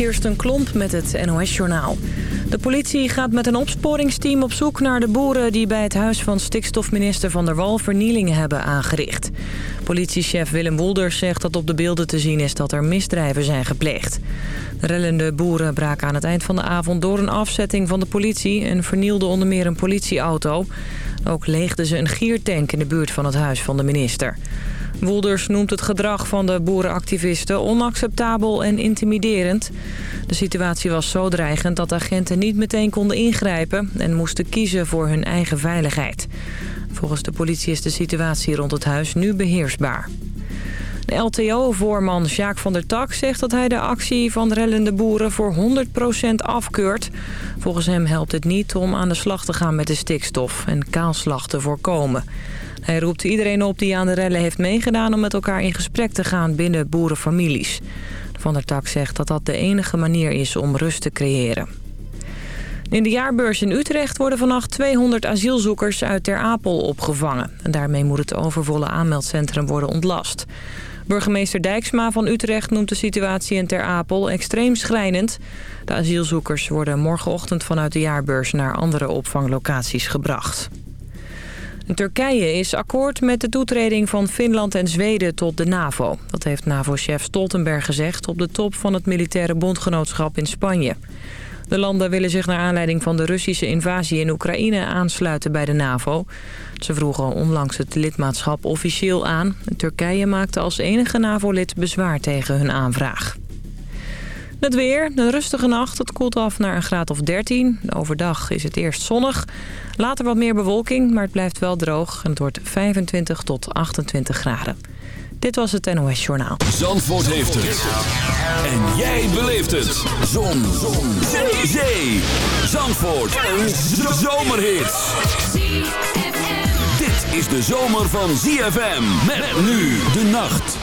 Kirsten Klomp met het NOS-journaal. De politie gaat met een opsporingsteam op zoek naar de boeren... die bij het huis van stikstofminister Van der Wal vernielingen hebben aangericht. Politiechef Willem Wolders zegt dat op de beelden te zien is... dat er misdrijven zijn gepleegd. De rellende boeren braken aan het eind van de avond door een afzetting van de politie... en vernielden onder meer een politieauto. Ook leegden ze een giertank in de buurt van het huis van de minister. Wolders noemt het gedrag van de boerenactivisten onacceptabel en intimiderend. De situatie was zo dreigend dat agenten niet meteen konden ingrijpen... en moesten kiezen voor hun eigen veiligheid. Volgens de politie is de situatie rond het huis nu beheersbaar. De LTO-voorman Jacques van der Tak zegt dat hij de actie van rellende boeren voor 100% afkeurt. Volgens hem helpt het niet om aan de slag te gaan met de stikstof en kaalslag te voorkomen. Hij roept iedereen op die aan de rellen heeft meegedaan om met elkaar in gesprek te gaan binnen boerenfamilies. Van der Tak zegt dat dat de enige manier is om rust te creëren. In de jaarbeurs in Utrecht worden vannacht 200 asielzoekers uit Ter Apel opgevangen. En daarmee moet het overvolle aanmeldcentrum worden ontlast. Burgemeester Dijksma van Utrecht noemt de situatie in Ter Apel extreem schrijnend. De asielzoekers worden morgenochtend vanuit de jaarbeurs naar andere opvanglocaties gebracht. Turkije is akkoord met de toetreding van Finland en Zweden tot de NAVO. Dat heeft NAVO-chef Stoltenberg gezegd op de top van het militaire bondgenootschap in Spanje. De landen willen zich naar aanleiding van de Russische invasie in Oekraïne aansluiten bij de NAVO. Ze vroegen onlangs het lidmaatschap officieel aan. Turkije maakte als enige NAVO-lid bezwaar tegen hun aanvraag. Het weer, een rustige nacht. Het koelt af naar een graad of 13. Overdag is het eerst zonnig. Later wat meer bewolking, maar het blijft wel droog. En het wordt 25 tot 28 graden. Dit was het NOS Journaal. Zandvoort heeft het. En jij beleeft het. Zon. Zon. Zee. Zee. Zandvoort. Een zomerhit. Dit is de zomer van ZFM. Met nu de nacht.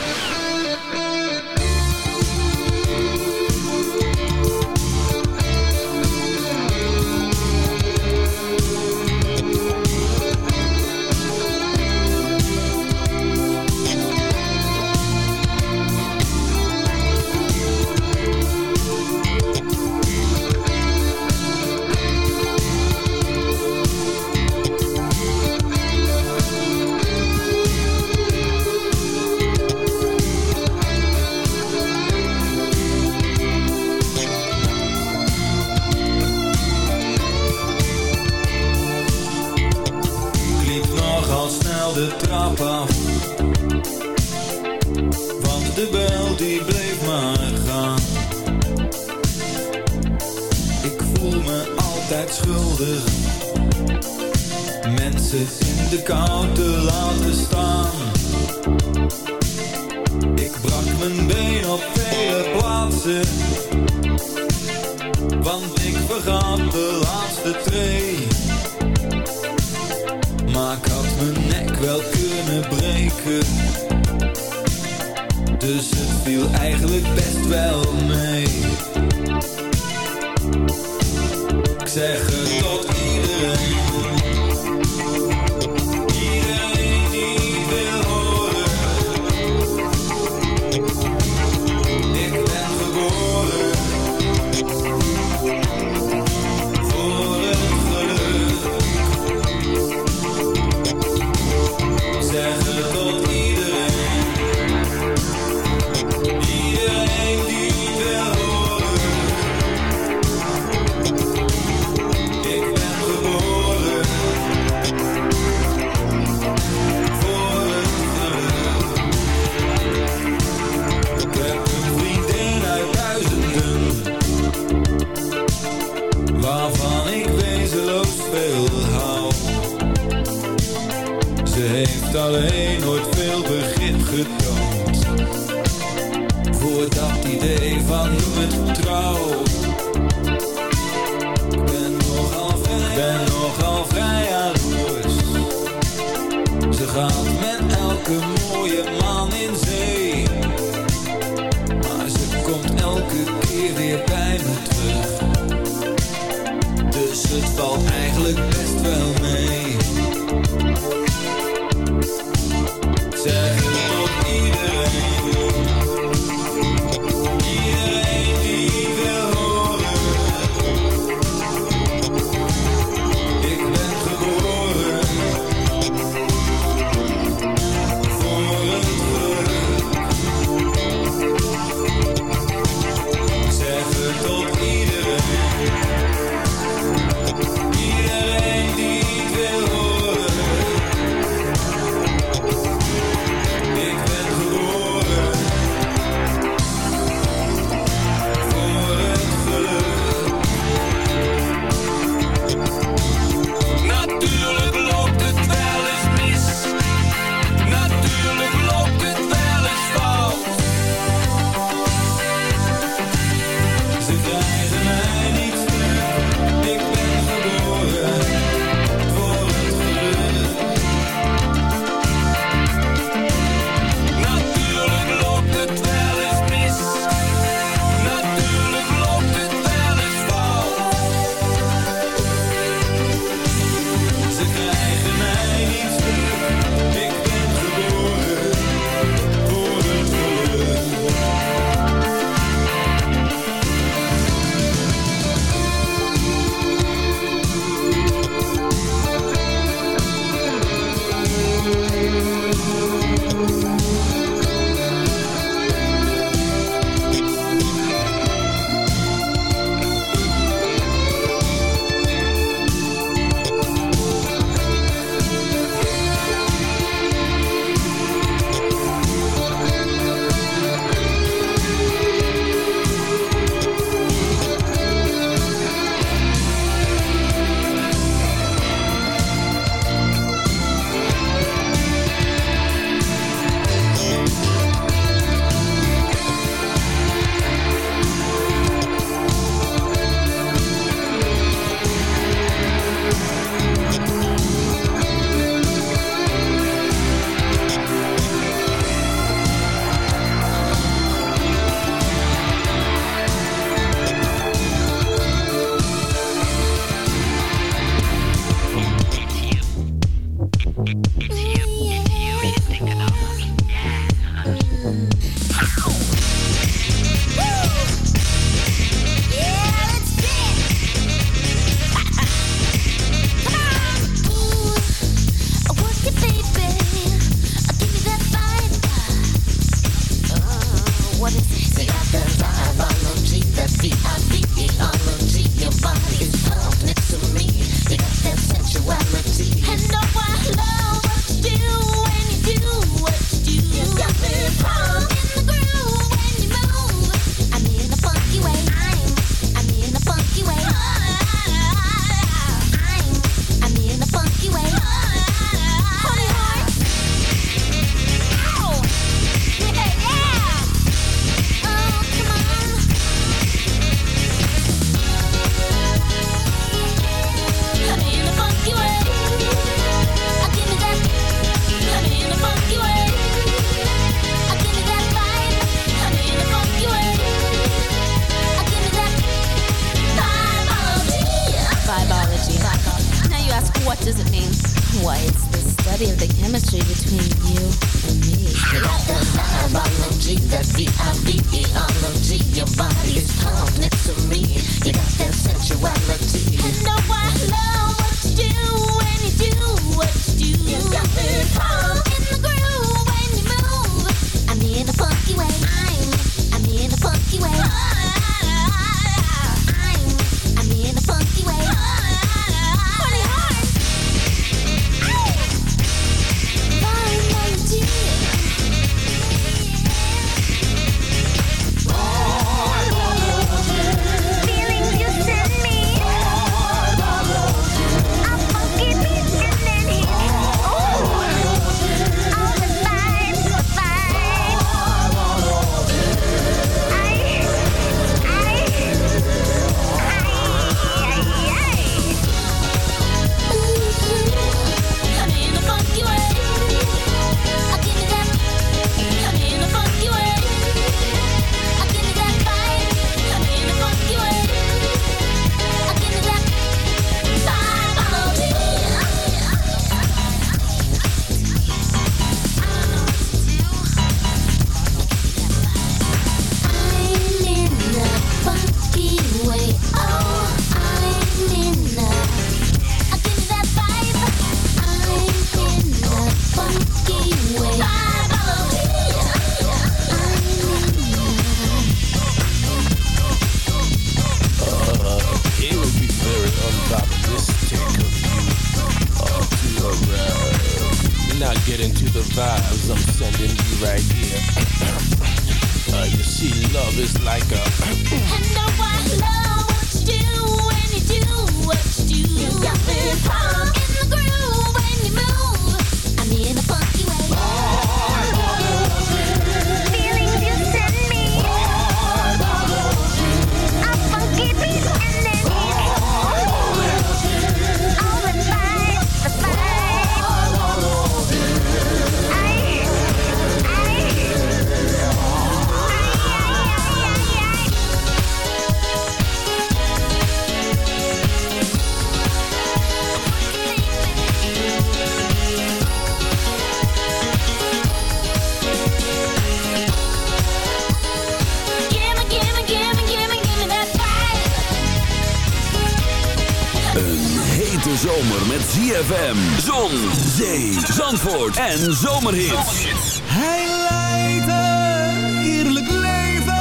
zomer met ZFM. Zon, zee, zandvoort en zomerhit. Hij leidt een heerlijk leven.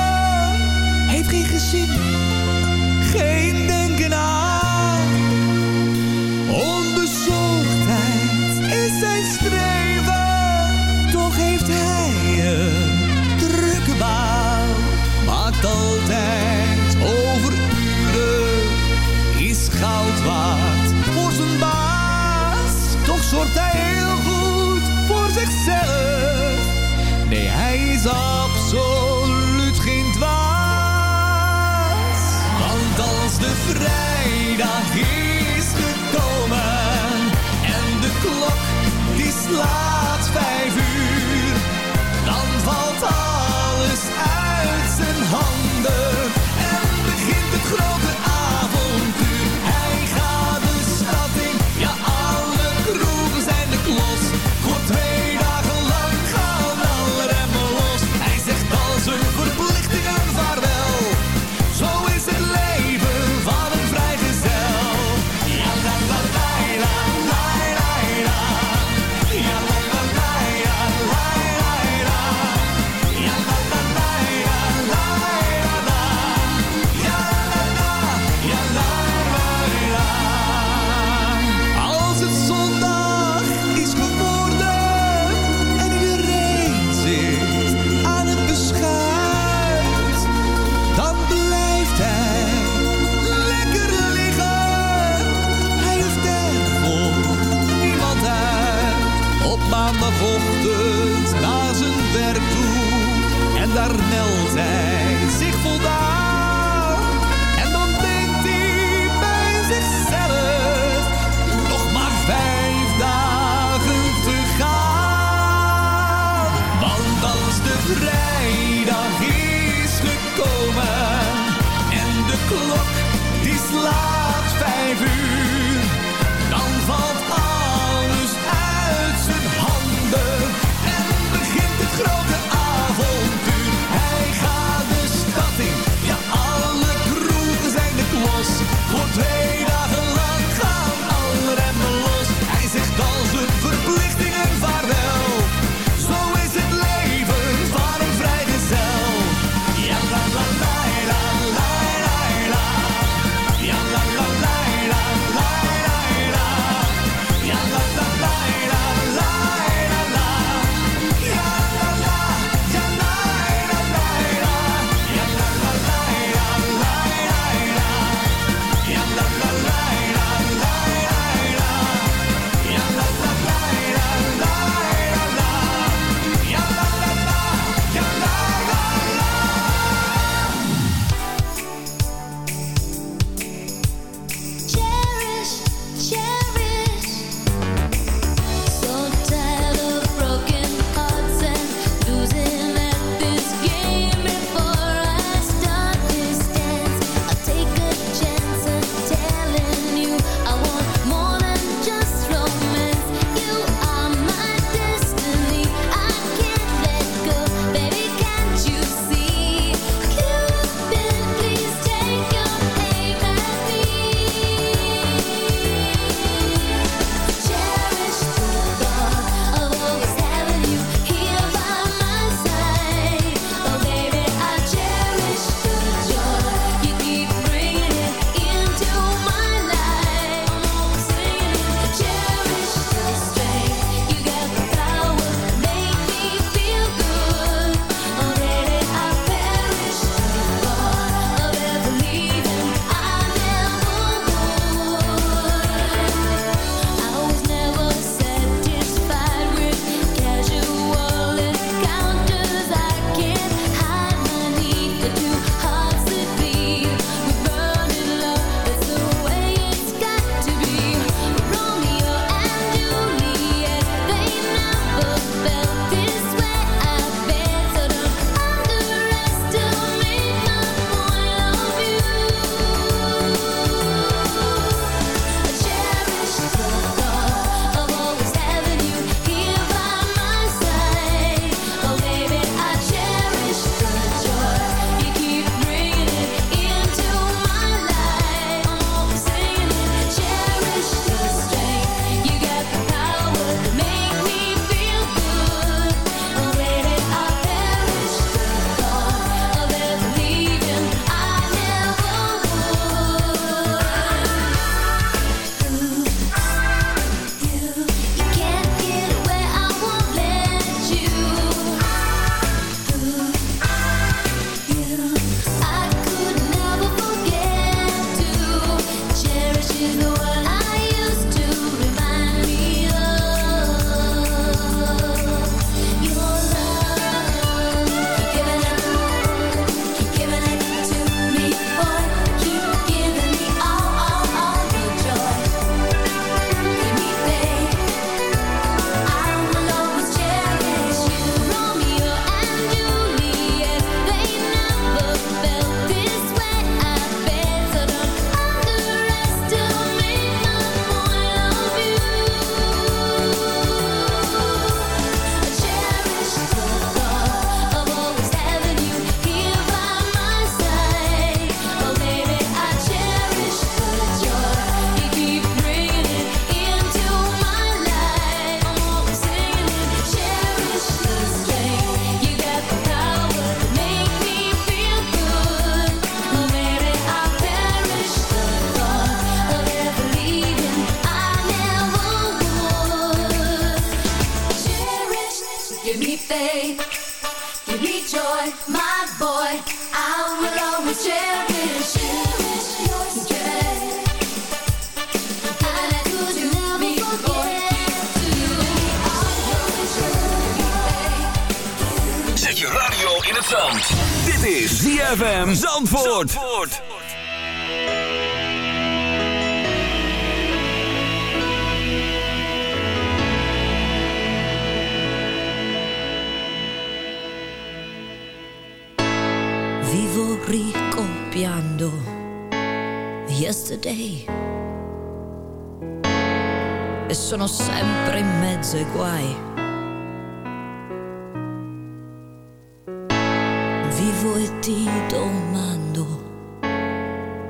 Heeft geen gezin Life. maandagochtend naar zijn werk toe en daar meldt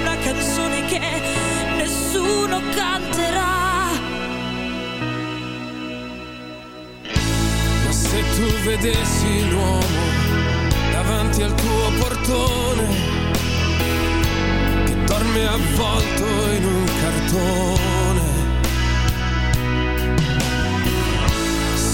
Una canzone che nessuno canterà. Ma se tu vedessi l'uomo davanti al tuo portone che dorme avvolto in un cartone.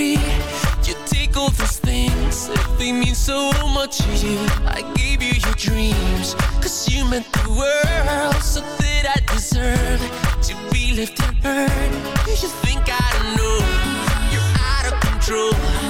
Free. You take all those things, if they mean so much to you. I gave you your dreams, cause you meant the world. So that I deserve to be left and heard. You should think I don't know. You're out of control.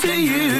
To you.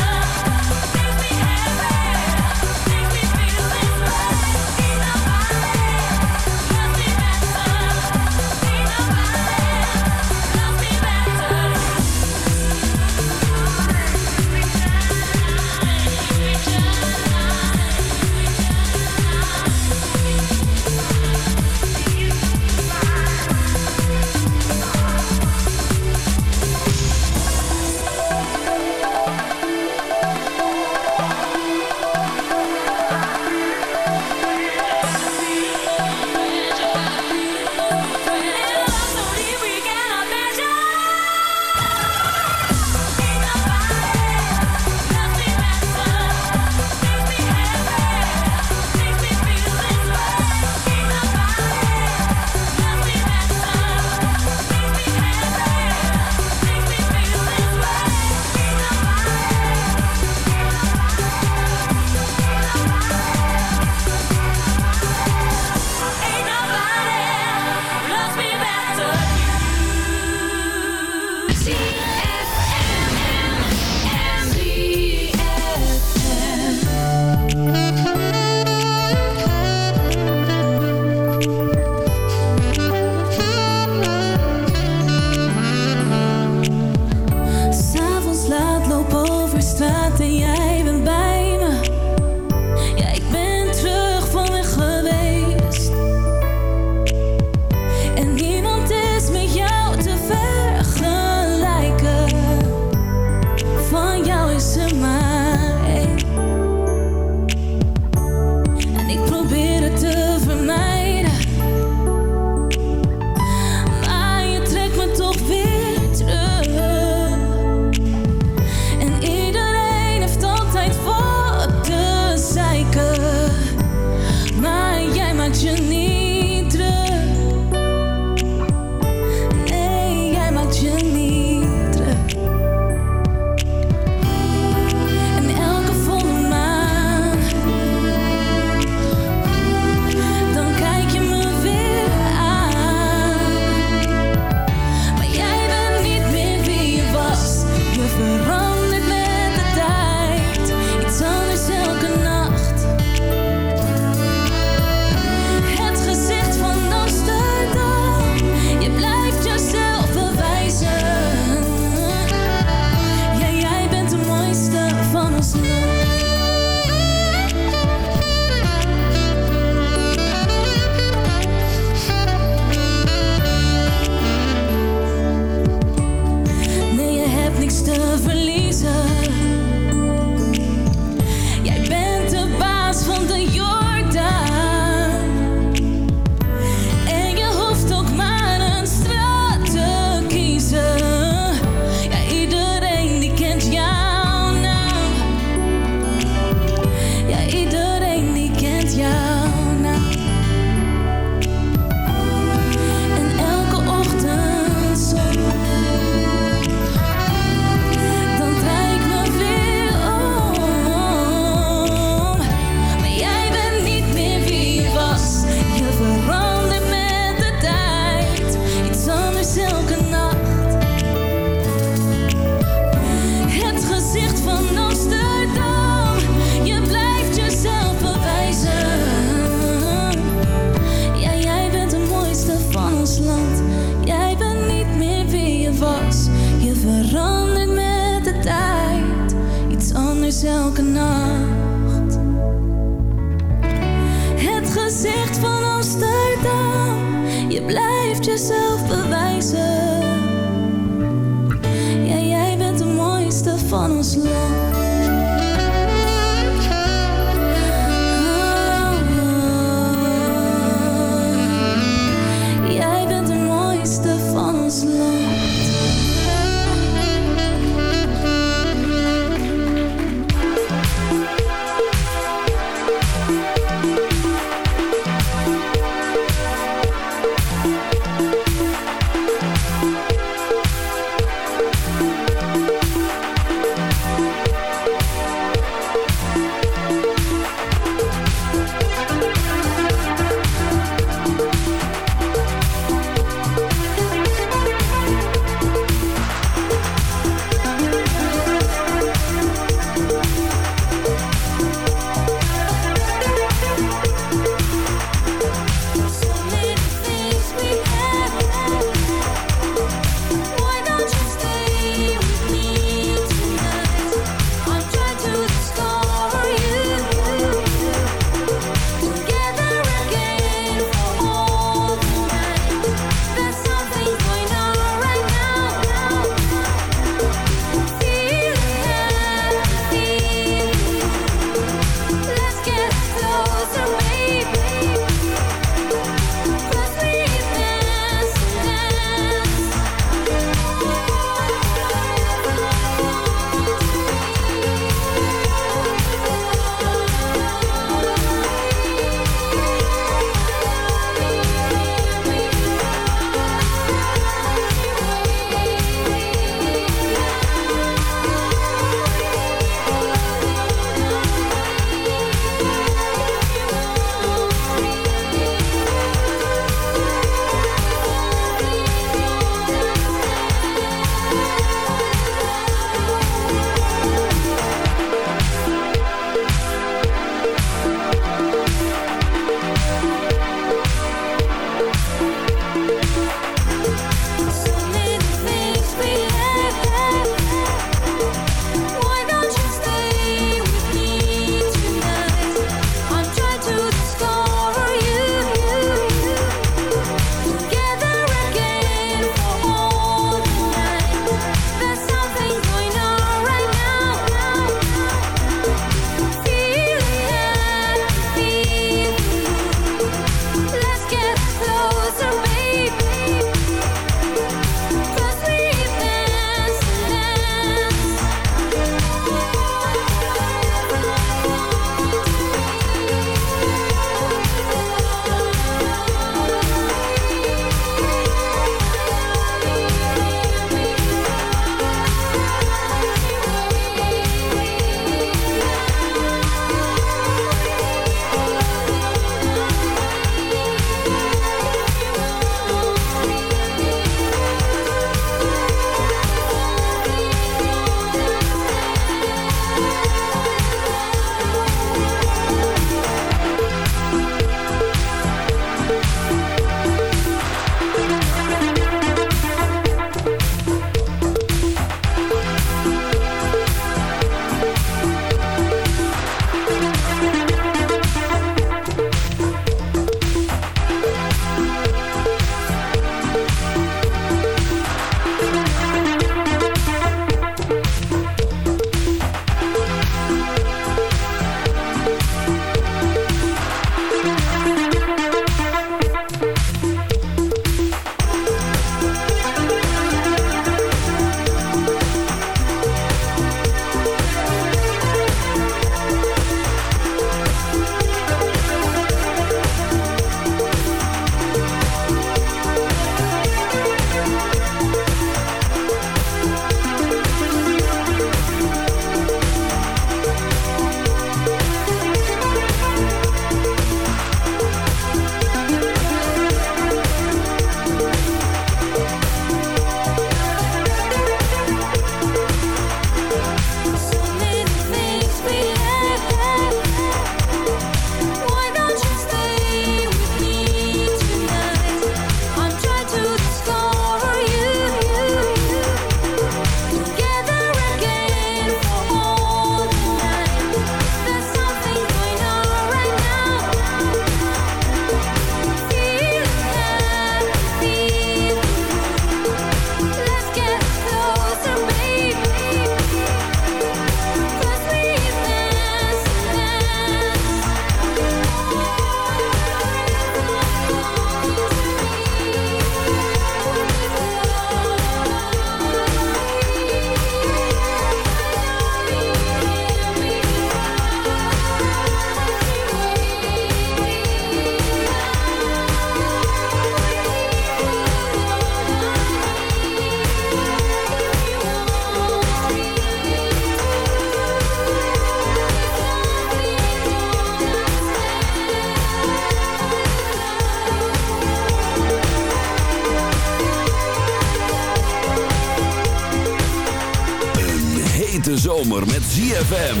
ZFM.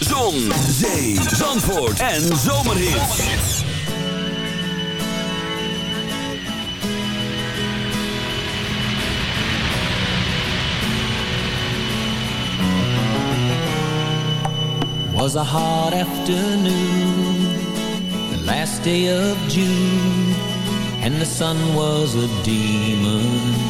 Zon, zee, zandvoort en. Was a hot afternoon, the last day of June, and the sun was a demon.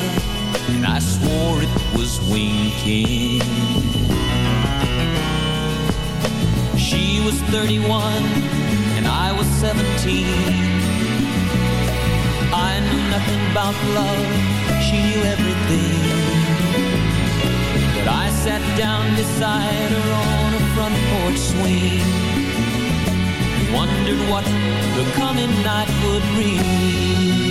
and I swore it was winking. She was 31 and I was 17. I knew nothing about love, she knew everything. But I sat down beside her on a front porch swing wondered what the coming night would bring.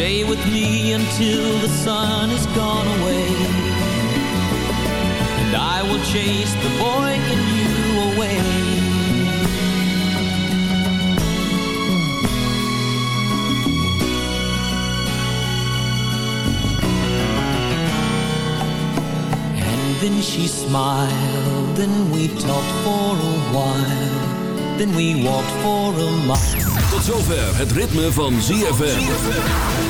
Stay with me until the sun is gone away. And I will chase the boy in you away. And then she smiled, then we talked for a while. Then we walked for a mile. Tot zover het ritme van ZFM.